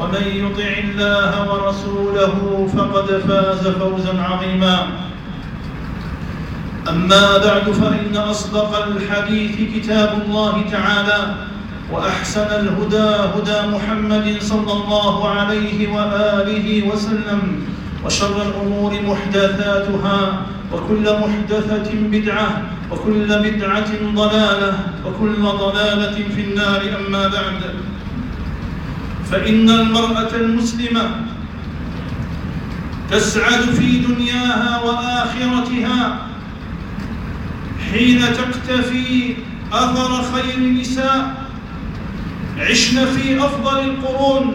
ومن يطع الله ورسوله فقد فاز فوزا عظيما. أما بعد فإن أصدق الحديث كتاب الله تعالى وأحسن الهدى هدى محمد صلى الله عليه وآله وسلم وشر الأمور محدثاتها وكل محدثة بدعة وكل بدعة ضلالة وكل ضلالة في النار. أما بعد فإن المرأة المسلمة تسعد في دنياها وآخرتها حين تقتفي أثر خير النساء عشن في أفضل القرون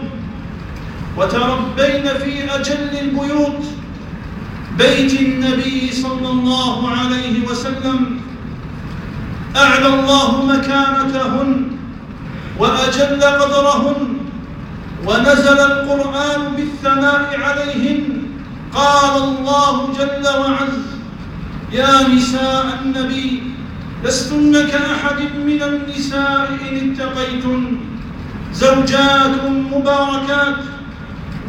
وتربين في أجل البيوت. بيت النبي صلى الله عليه وسلم أعلى الله مكانتهن وأجل قدرهن. ونزل القرآن بالثناء عليهن قال الله جل وعز يا نساء النبي لستن كأحد من النساء إن اتقيتن زوجات مباركات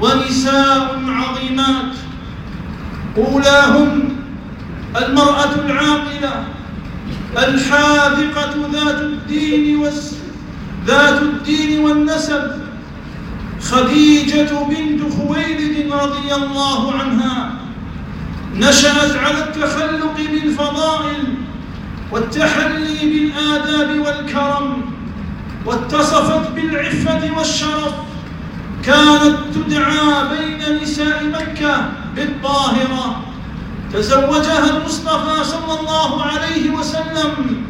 ونساء عظيمات أولاهن المرأة العاقلة الحاذقة ذات الدين. ذات الدين والنسب خديجة بنت خويلد رضي الله عنها نشأت على التخلق بالفضائل والتحلي بالآداب والكرم واتصفت بالعفة والشرف كانت تدعى بين نساء مكة بالطاهرة. تزوجها المصطفى صلى الله عليه وسلم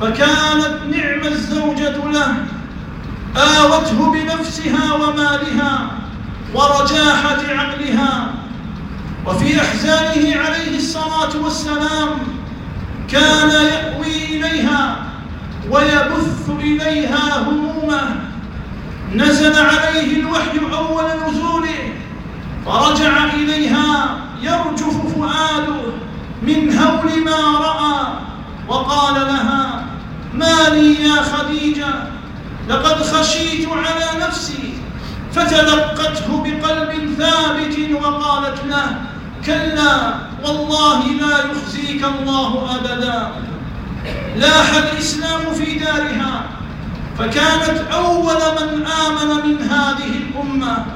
فكانت نعم الزوجة له. آوته بنفسها ومالها ورجاحة عقلها وفي أحزانه عليه الصلاة والسلام كان يأوي إليها ويبث إليها همومه. نزل عليه الوحي أول نزوله فرجع إليها يرجف فؤاده من هول ما رأى وقال لها ما لي يا خديجة لقد خشيت على نفسي فتلقته بقلب ثابت وقالت له كلا والله لا يخزيك الله أبدا لاح الإسلام في دارها فكانت أول من آمن من هذه الأمة.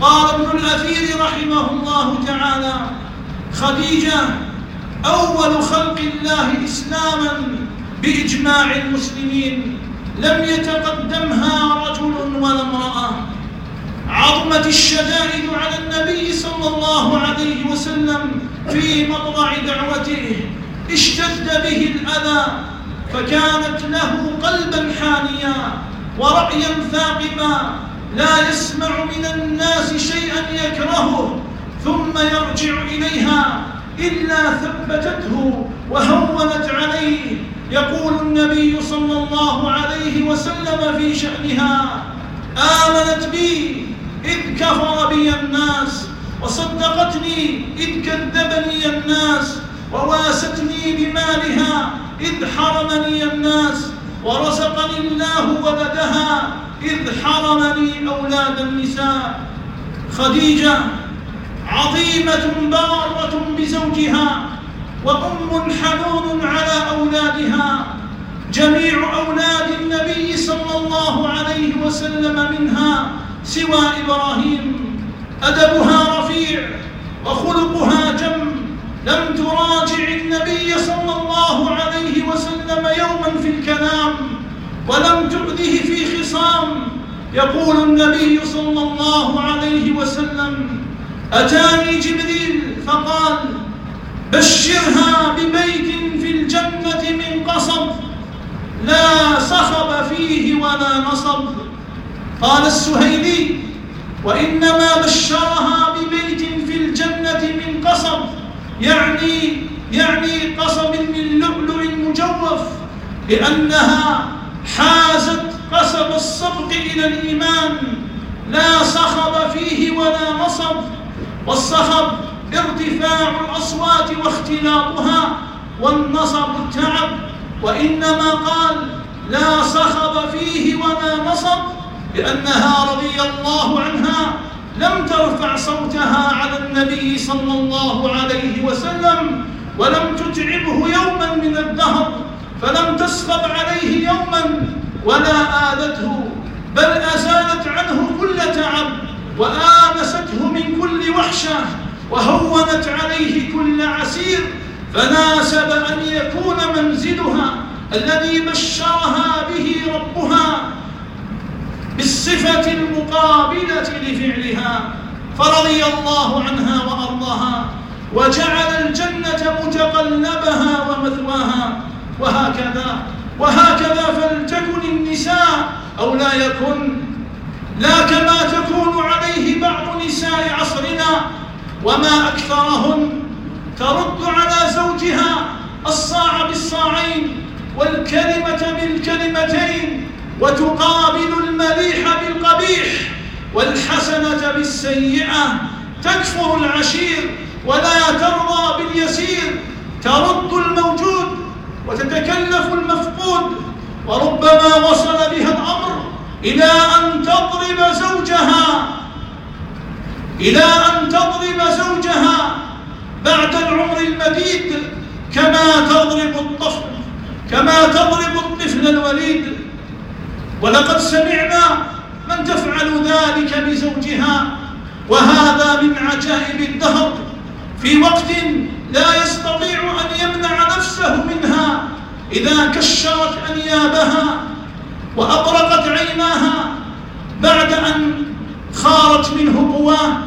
قال ابن الأثير رحمه الله تعالى خديجة أول خلق الله إسلاما بإجماع المسلمين لم يتقدمها رجل ولا امرأة. عظمت الشدائد على النبي صلى الله عليه وسلم في مطلع دعوته. اشتد به الأذى فكانت له قلبا حانيا ورأيا ثاقبا. لا يسمع من الناس شيئا يكرهه ثم يرجع إليها إلا ثبتته وهونت عليه. يقول النبي صلى الله عليه وسلم في شأنها آمنت بي إذ كفر بي الناس وصدقتني إذ كذبني الناس وواستني بمالها إذ حرمني الناس ورزقني الله ولدها إذ حرمني أولاد النساء. خديجة عظيمة بارة بزوجها وأم حنون على أولادها جميع أولاد النبي صلى الله عليه وسلم منها سوى إبراهيم. أدبها رفيع وخلقها جم. لم تراجع النبي صلى الله عليه وسلم يوما في الكلام ولم تؤذه في خصام. يقول النبي صلى الله عليه وسلم أتاني جبريل؟ فقال بشرها ببيت في الجنة من قصب لا صخب فيه ولا نصب. قال السهيلي وإنما بشرها ببيت في الجنة من قصب يعني يعني قصب من لؤلؤ مجوف لأنها حازت قصب الصبغ إلى الإيمان لا صخب فيه ولا نصب. والصخب ارتفاع الأصوات واختلاطها والنصب التعب وإنما قال لا صخب فيه ولا نصب لأنها رضي الله عنها لم ترفع صوتها على النبي صلى الله عليه وسلم ولم تتعبه يوما من الدهر فلم تسخب عليه يوما ولا آذته بل أزالت عنه كل تعب وآنسته من كل وحشة. وهونت عليه كل عسير فناسب أن يكون منزلها الذي بشرها به ربها بالصفة المقابلة لفعلها. فرضي الله عنها وأرضاها وجعل الجنة متقلبها ومثواها. وهكذا وهكذا فلتكن النساء أو لا يكن. لا كما تكون عليه بعض نساء عصرنا وما أكثرهن ترد على زوجها الصاع بالصاعين والكلمة بالكلمتين وتقابل المليح بالقبيح والحسنة بالسيئة تكفر العشير ولا ترضى باليسير ترد الموجود وتتكلف المفقود وربما وصل بها الأمر إلى أن تضرب زوجها إلى أن تضرب زوجها بعد العمر المديد كما تضرب الطفل كما تضرب الطفل الوليد. ولقد سمعنا من تفعل ذلك بزوجها وهذا من عجائب الدهر. في وقت لا يستطيع أن يمنع نفسه منها إذا كشرت أنيابها وأبرقت عيناها بعد أن خارت منه قواه.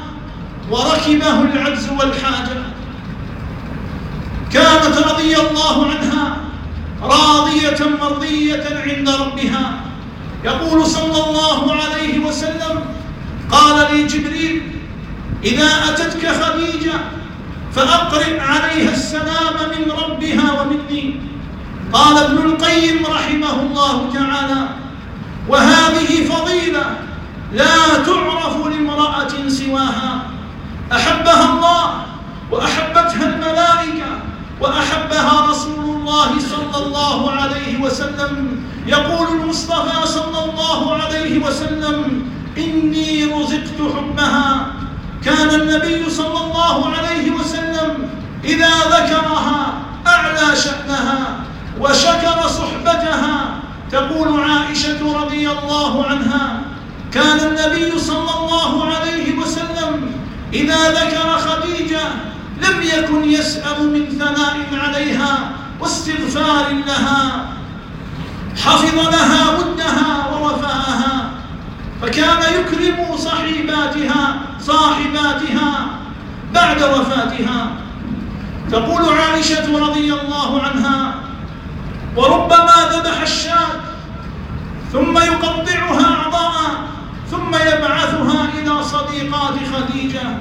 وركبه العجز والحاجة. كانت رضي الله عنها راضية مرضية عند ربها. يقول صلى الله عليه وسلم قال لي جبريل إذا أتتك خديجة فأقرئ عليها السلام من ربها ومني. قال ابن القيم رحمه الله تعالى وهذه فضيلة لا تعرف لامرأة سواها أحبها الله وأحبتها الملائكة وأحبها رسول الله صلى الله عليه وسلم يقول المصطفى صلى الله عليه وسلم إني رزقت حبها. كان النبي صلى الله عليه وسلم إذا ذكرها أعلى شأنها وشكر صحبتها. تقول عائشة رضي الله عنها كان النبي صلى الله عليه وسلم إذا ذكر خديجة لم يكن يسأل من ثناء عليها واستغفار لها. حفظ لها ودها ووفاءها فكان يكرم صحيباتها صاحباتها بعد وفاتها. تقول عائشة رضي الله عنها وربما ذبح الشاة ثم يقطعها أعضاء ثم يبعثها إلى صديقات خديجة.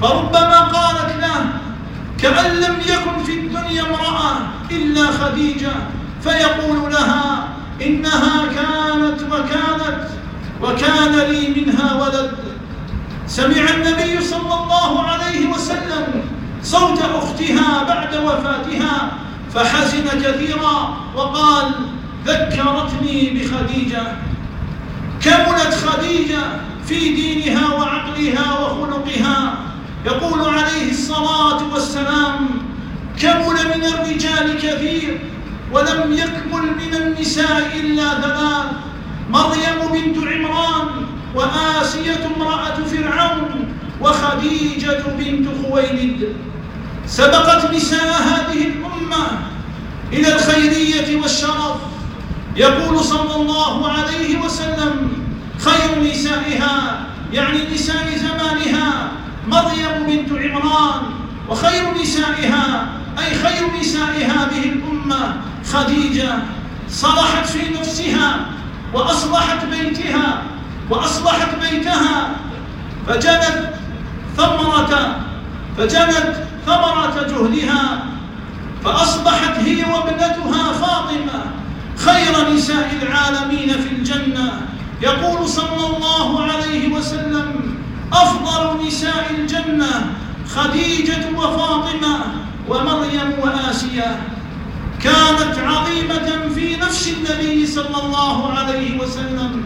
فربما قالت له كأن لم يكن في الدنيا امرأة إلا خديجة. فيقول لها إنها كانت وكانت وكان لي منها ولد. سمع النبي صلى الله عليه وسلم صوت أختها بعد وفاتها فحزن كثيرا وقال ذكرتني بخديجة. كملت خديجة في دينها وعقلها وخلقها. يقول عليه الصلاة والسلام كمل من الرجال كثير ولم يكمل من النساء إلا ثلاث مريم بنت عمران وآسية امرأة فرعون وخديجة بنت خويلد. سبقت نساء هذه الأمة إلى الخيرية والشرف. يقول صلى الله عليه وسلم خير نسائها يعني نساء زمانها مريم بنت عمران وخير نسائها أي خير نساء هذه الأمة. خديجة صلحت في نفسها وأصلحت بيتها وأصلحت بيتها فجنت ثمرة فجنت ثمرة جهدها فأصبحت هي وابنتها فاطمة خير نساء العالمين في الجنة. يقول صلى الله عليه وسلم أفضل نساء الجنة خديجة وفاطمة ومريم وآسيا. كانت عظيمة في نفس النبي صلى الله عليه وسلم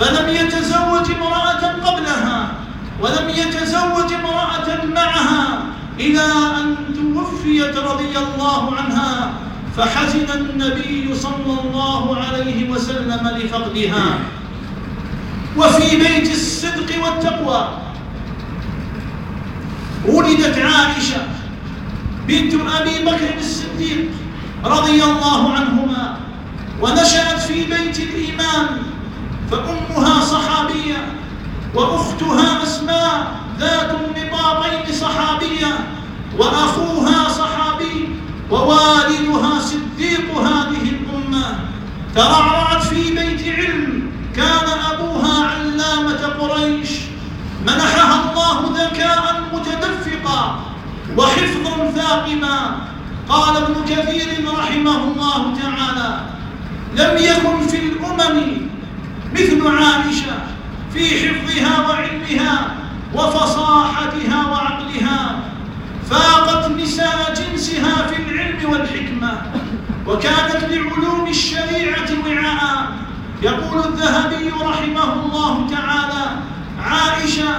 فلم يتزوج امرأة قبلها ولم يتزوج امرأة معها إلى أن توفيت رضي الله عنها فحزن النبي صلى الله عليه وسلم لفقدها. وفي بيت الصدق والتقوى ولدت عائشة بنت أبي بكر الصديق. رضي الله عنهما ونشأت في بيت الإيمان فأمها صحابية وأختها أسماء ذات النطاقين صحابية وأخوها صحابي ووالدها صديق هذه الأمة. ترعرعت في بيت علم كان أبوها علامة قريش. منحها الله ذكاء متدفقا وحفظا ثاقبا. قال ابن كثير رحمه الله تعالى لم يكن في الأمم مثل عائشة في حفظها وعلمها وفصاحتها وعقلها فاقت نساء جنسها في العلم والحكمة وكانت لعلوم الشريعة وعاء. يقول الذهبي رحمه الله تعالى عائشة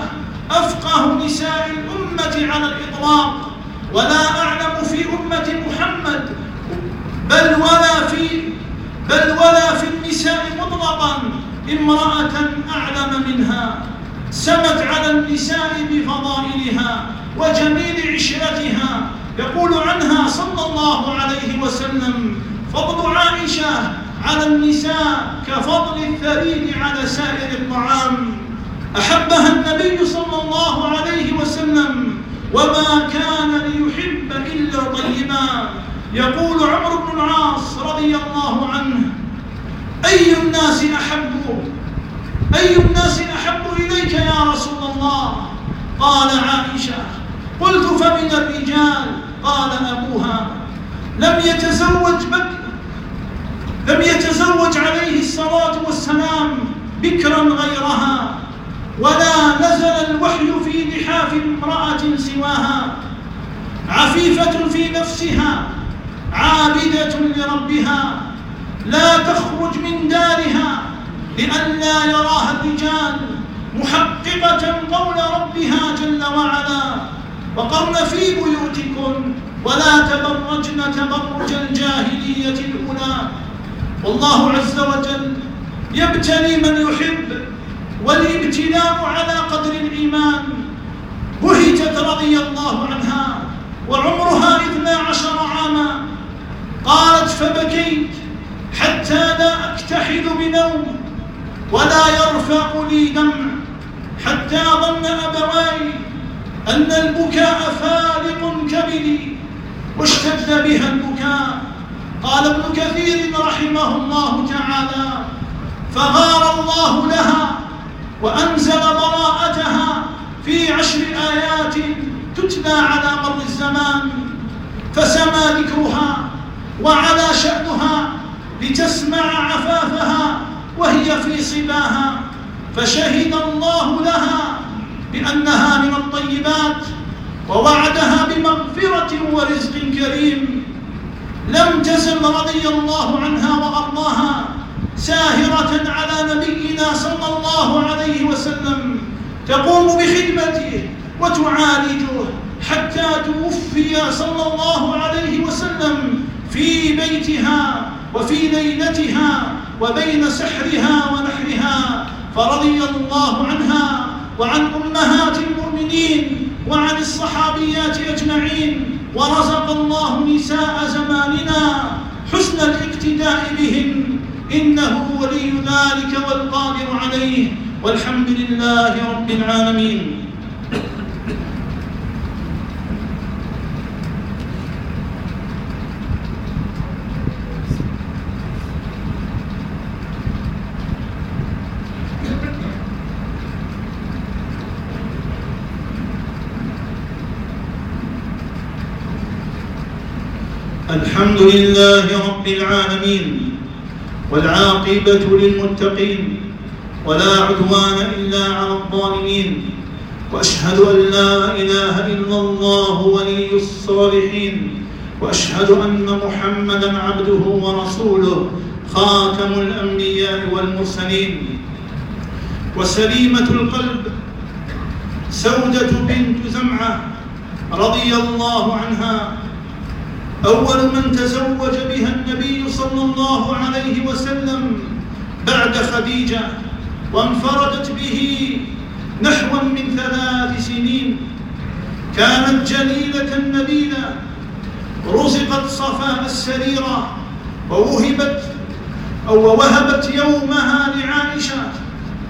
أفقه نساء الأمة على الإطلاق. ولا أعلم في أمة محمد بل ولا في بل ولا في النساء مطلقا امرأة أعلم منها سمت على النساء بفضائلها وجميل عشرتها. يقول عنها صلى الله عليه وسلم فضل عائشة على النساء كفضل الثريد على سائر الطعام. أحبها النبي صلى الله عليه وسلم وما كان ليحب إلا طيبا. يقول عمرو بن العاص رضي الله عنه أي الناس أحب؟ أي الناس أحب إليك يا رسول الله؟ قال عائشة قلت فمن الرجال؟ قال أبوها لم يتزوج بكر لم يتزوج عليه الصلاة والسلام بكرا غيرها. ولا نزل الوحي في لحاف امرأة سواها عفيفة في نفسها عابدة لربها لا تخرج من دارها لئلا يراها الرجال محققة قول ربها جل وعلا وقرن في بيوتكم ولا تبرجن تبرج الجاهلية الأولى والله عز وجل يبتلي من يحب والابتلاء على قدر الإيمان. بهجت رضي الله عنها وعمرها اثنا عشر عاما. قالت فبكيت حتى لا أكتحل بنوم ولا يرفع لي دمع حتى ظن أبواي أن البكاء فارق كبدي واشتد بها البكاء. قال ابن كثير رحمه الله تعالى فغار الله لها وأنزل براءتها في عشر آيات تتلى على مر الزمان فسما ذكرها وعلى شأنها لتسمع عفافها وهي في صباها فشهد الله لها بأنها من الطيبات ووعدها بمغفرة ورزق كريم. لم تزل رضي الله عنها وأرضاها ساهرة على نبينا صلى الله عليه وسلم تقوم بخدمته وتعالجه حتى توفي صلى الله عليه وسلم في بيتها وفي ليلتها وبين سحرها ونحرها فرضي الله عنها وعن أمهات المؤمنين وعن الصحابيات أجمعين ورزق الله نساء زماننا حسن الاقتداء بهن. إنه ولي ذلك والقادر عليه والحمد لله رب العالمين. الحمد لله رب العالمين. والعاقبة للمتقين ولا عدوان إلا على الظالمين وأشهد أن لا إله إلا الله ولي الصالحين وأشهد أن محمدا عبده ورسوله خاتم الأنبياء والمرسلين وسليمة القلب سودة بنت زمعة رضي الله عنها أول من تزوج بها النبي صلى الله عليه وسلم بعد خديجة وانفردت به نحو من ثلاث سنين. كانت جليلة نبيلة. رزقت صفاء السريرة ووهبت أو وهبت يومها لعائشة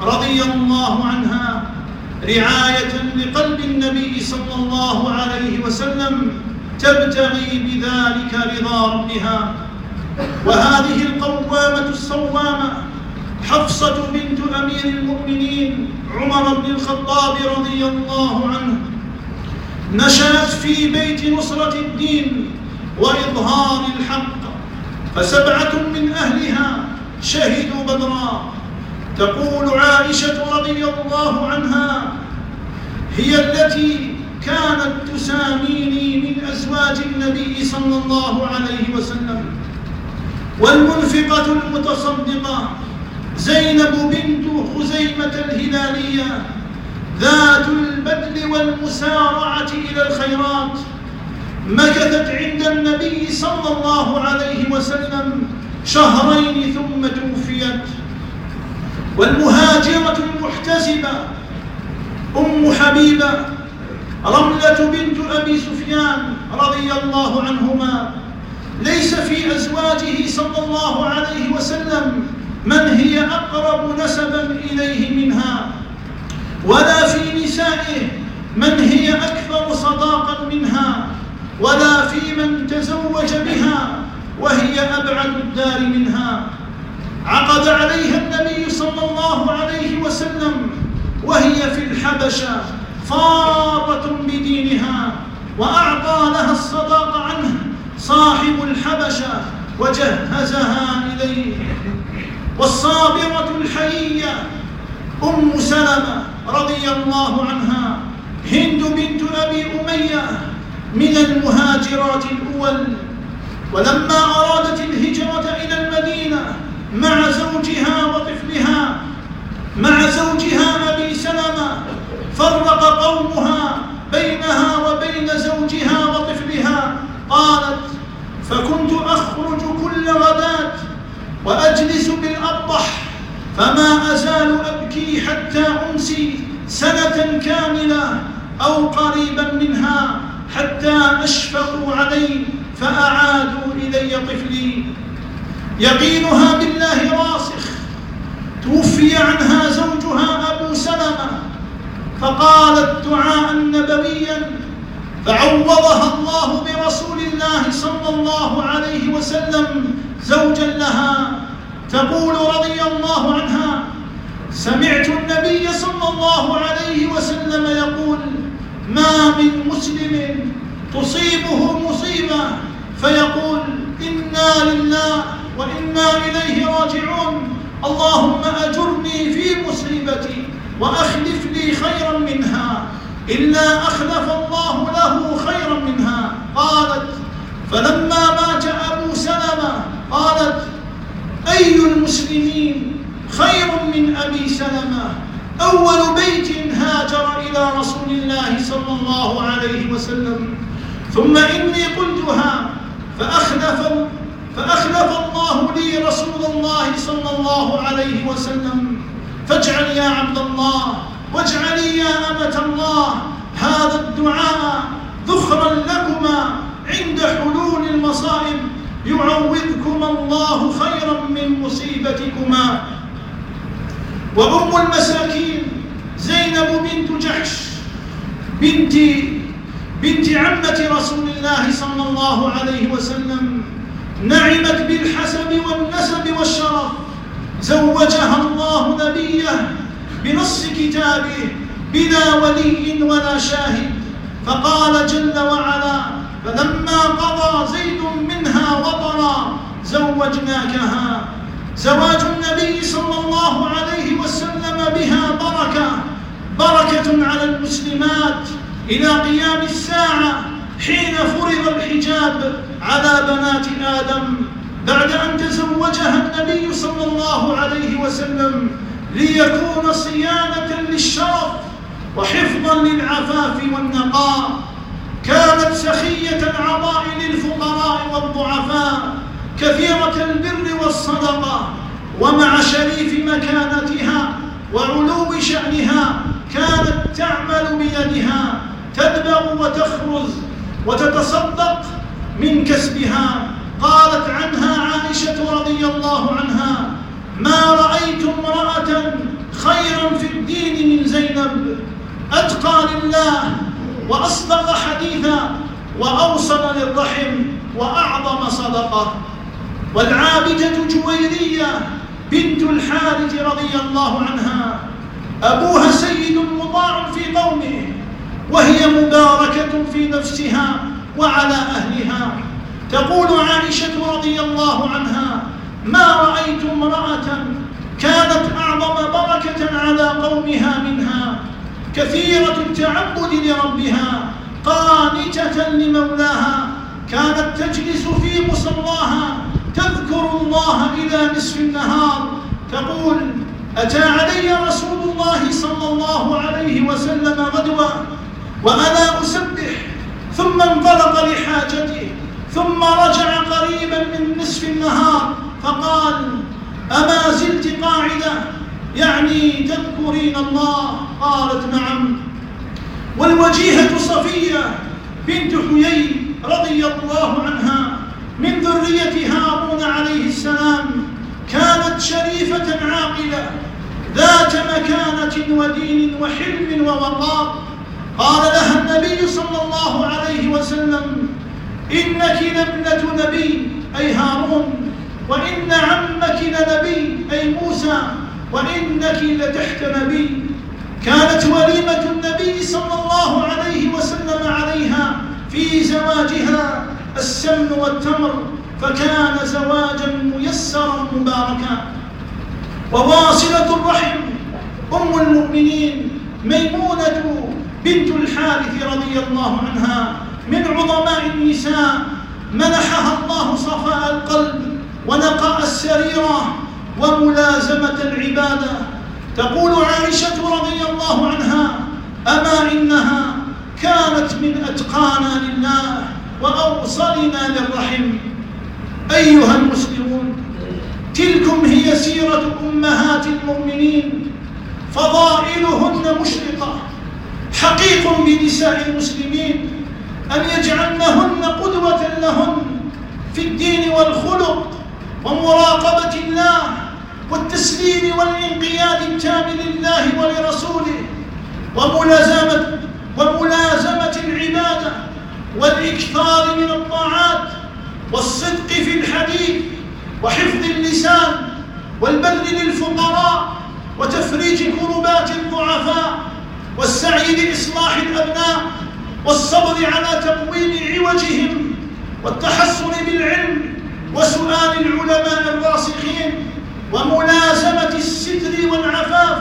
رضي الله عنها رعاية لقلب النبي صلى الله عليه وسلم. تبتغي بذلك رضا ربها. وهذه القوامة الصوامة حفصة بنت أمير المؤمنين عمر بن الخطاب رضي الله عنه نشأت في بيت نصرة الدين وإظهار الحق. فسبعة من أهلها شهدوا بدرا. تقول عائشة رضي الله عنها هي التي كانت تساميني من أزواج النبي صلى الله عليه وسلم. والمنفقة المتصدقة زينب بنت خزيمة الهلالية ذات البذل والمسارعة إلى الخيرات مكثت عند النبي صلى الله عليه وسلم شهرين ثم توفيت. والمهاجرة المحتسبة أم حبيبة رملة بنت أبي سفيان رضي الله عنهما؟ ليس في أزواجه صلى الله عليه وسلم من هي أقرب نسبا إليه منها ولا في نسائه من هي أكثر صداقا منها ولا في من تزوج بها وهي أبعد الدار منها. عقد عليها النبي صلى الله عليه وسلم وهي في الحبشة. فارة بدينها وأعطى لها الصداق عنه صاحب الحبشة وجهزها إليه. والصابرة الحيية أم سلمة رضي الله عنها هند بنت أبي أمية من المهاجرات الأول. ولما أرادت الهجرة إلى المدينة مع زوجها وطفلها مع زوجها فرق قومها بينها وبين زوجها وطفلها. قالت فكنت أخرج كل غداة وأجلس بالأبطح فما أزال أبكي حتى أمسي سنة كاملة أو قريبا منها حتى أشفقوا علي فأعادوا إلي طفلي. يقينها بالله راسخ. توفي عنها زوجها أبو سلمة. فقالت دعاء نبويا فعوضها الله برسول الله صلى الله عليه وسلم زوجا لها تقول رضي الله عنها سمعت النبي صلى الله عليه وسلم يقول ما من مسلم تصيبه مصيبة؟ فيقول إنا لله وإنا إليه راجعون اللهم أجرني في مصيبتي وأخلف لي خيرا منها أخلف الله له خيرا منها. قالت فلما مات أبو سلمة قالت أي المسلمين خير من أبي سلمة؟ أول بيت هاجر إلى رسول الله صلى الله عليه وسلم. ثم إني قلتها فأخلف فأخلف الله لي رسول الله صلى الله عليه وسلم. فاجعل يا عبد الله واجعلي يا أمة الله. هذا الدعاء ذخرا لكما عند حلول المصائب. يعوذكما الله خيرا من مصيبتكما. وأم المساكين زينب بنت جحش بنت بنت عمة رسول الله صلى الله عليه وسلم نعمت بالحسب والنسب والشرف. زوجها الله نبيه بنص كتابه. بلا ولي ولا شاهد. فقال جل وعلا فلما قضى زيد منها وطرا زوجناكها. زواج النبي صلى الله عليه وسلم بها بركة بركة على المسلمات. إلى قيام الساعة حين فرض الحجاب على بنات آدم بعد أن تزوجها النبي صلى الله عليه وسلم ليكون صيانة للشرف وحفظا للعفاف والنقاء كانت سخية العطاء للفقراء والضعفاء كثيرة البر والصدقة ومع شريف مكانتها وعلو شأنها كانت تعمل بيدها تدبغ وتخرز وتتصدق من كسبها. قالت عنها عائشة رضي الله عنها ما رأيت امرأة خيرا في الدين من زينب أتقى لله وأصدق حديثا وأوصل للرحم وأعظم صدقة. والعابدة جويرية بنت الحارث رضي الله عنها. أبوها سيد مطاع في قومه وهي مباركة في نفسها وعلى أهلها. تقول عائشة رضي الله عنها ما رأيت امرأة كانت أعظم بركة على قومها منها كثيرة التعبد لربها قانتة لمولاها كانت تجلس في مصلاها تذكر الله إلى نصف النهار تقول أتى علي رسول الله صلى الله عليه وسلم غدوة وأنا أسبح ثم انطلق لحاجته ثم رجع قريبا من نصف النهار فقال أما زلت قاعدة؟ يعني تذكرين الله؟ قالت نعم. والوجيهة صفية بنت حيي رضي الله عنها من ذرية هارون عليه السلام كانت شريفة عاقلة ذات مكانة ودين وحلم ووقار. قال لها النبي صلى الله عليه وسلم إنك لابنة نبي أي هارون وإن عمك لنبي أي موسى وإنك لتحت نبي. كانت وليمة النبي صلى الله عليه وسلم عليها في زواجها السمن والتمر فكان زواجا ميسرا مباركا. وواصلة الرحم أم المؤمنين ميمونة بنت الحارث رضي الله عنها من عظماء النساء. منحها الله صفاء القلب ونقاء السريرة وملازمة العبادة. تقول عائشة رضي الله عنها أما إنها كانت من أتقانا لله وأوصلنا للرحم. أيها المسلمون تلكم هي سيرة أمهات المؤمنين. فضائلهن مشرقة. حقيق بنساء المسلمين أن يجعلنهن قدوة لهن في الدين والخلق ومراقبة الله والتسليم والانقياد التام لله ولرسوله وملازمة وملازمة العبادة والإكثار من الطاعات والصدق في الحديث وحفظ اللسان والبذل للفقراء وتفريج كربات الضعفاء والسعي لإصلاح الأبناء والصبر على تقويم عوجهم والتحصن بالعلم وسؤال العلماء الراسخين وملازمة الستر والعفاف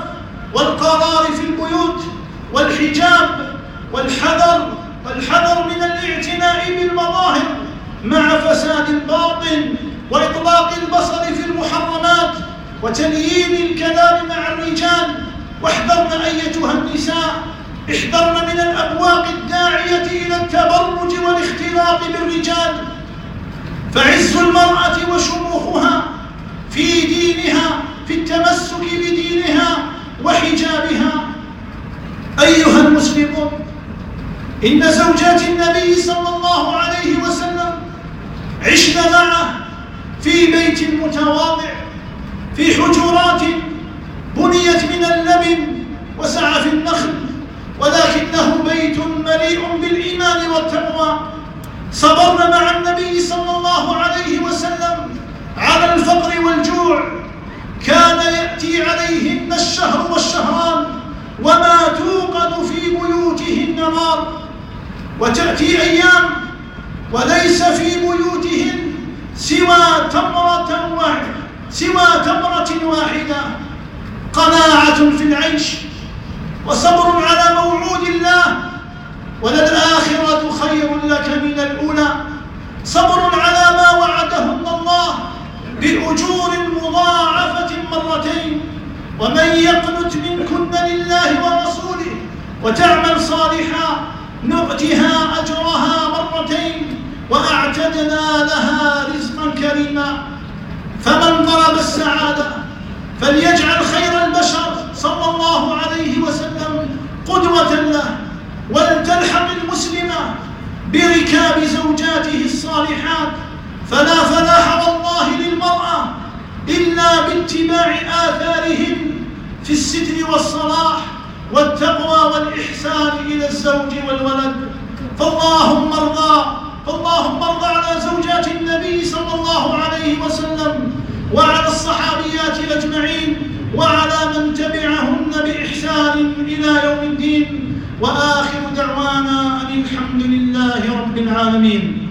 والقرار في البيوت والحجاب والحذر والحذر من الاعتناء بالمظاهر مع فساد الباطن وإطلاق البصر في المحرمات وتليين الكلام مع الرجال. واحذرن أيتها النساء احذرن من الأبواق الداعية إلى التبرج والاختلاط بالرجال. فعز المرأة وشموخها في دينها في التمسك بدينها وحجابها. أيها المسلمون إن زوجات النبي صلى الله عليه وسلم عشن معه في بيت متواضع في حجرات بنيت من اللبن وسعف النخل ولكنه بيت مليء بالإيمان والتقوى. صبرن مع النبي صلى الله عليه وسلم على الفقر والجوع كان يأتي عليهن الشهر والشهران وما توقد في بيوتهن نار. وتأتي أيام وليس في بيوتهن سوى تمرة واحدة سوى تمرة واحدة. قناعة في العيش وصبر على موعود الله. وللآخرة خير لك من الأولى. صبر على ما وعدهن الله. بأجور مضاعفة مرتين ومن يقنت منكن لله ورسوله وتعمل صالحا نؤتها أجرها مرتين وأعتدنا لها رزقا كريما. فمن طلب السعادة فليجعل خير البشر صلى الله عليه وسلم قدوة له ولتلحق المسلمة بركاب زوجاته الصالحات فلا فلاح والله للمرأة إلا باتباع آثارهم في الستر والصلاح والتقوى والإحسان إلى الزوج والولد. فاللهم ارضى فاللهم ارضى على زوجات النبي صلى الله عليه وسلم وعلى الصحابيات أجمعين وعلى من تبعهن بإحسان إلى يوم الدين. وآخر دعوانا أن الحمد لله رب العالمين.